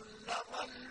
علق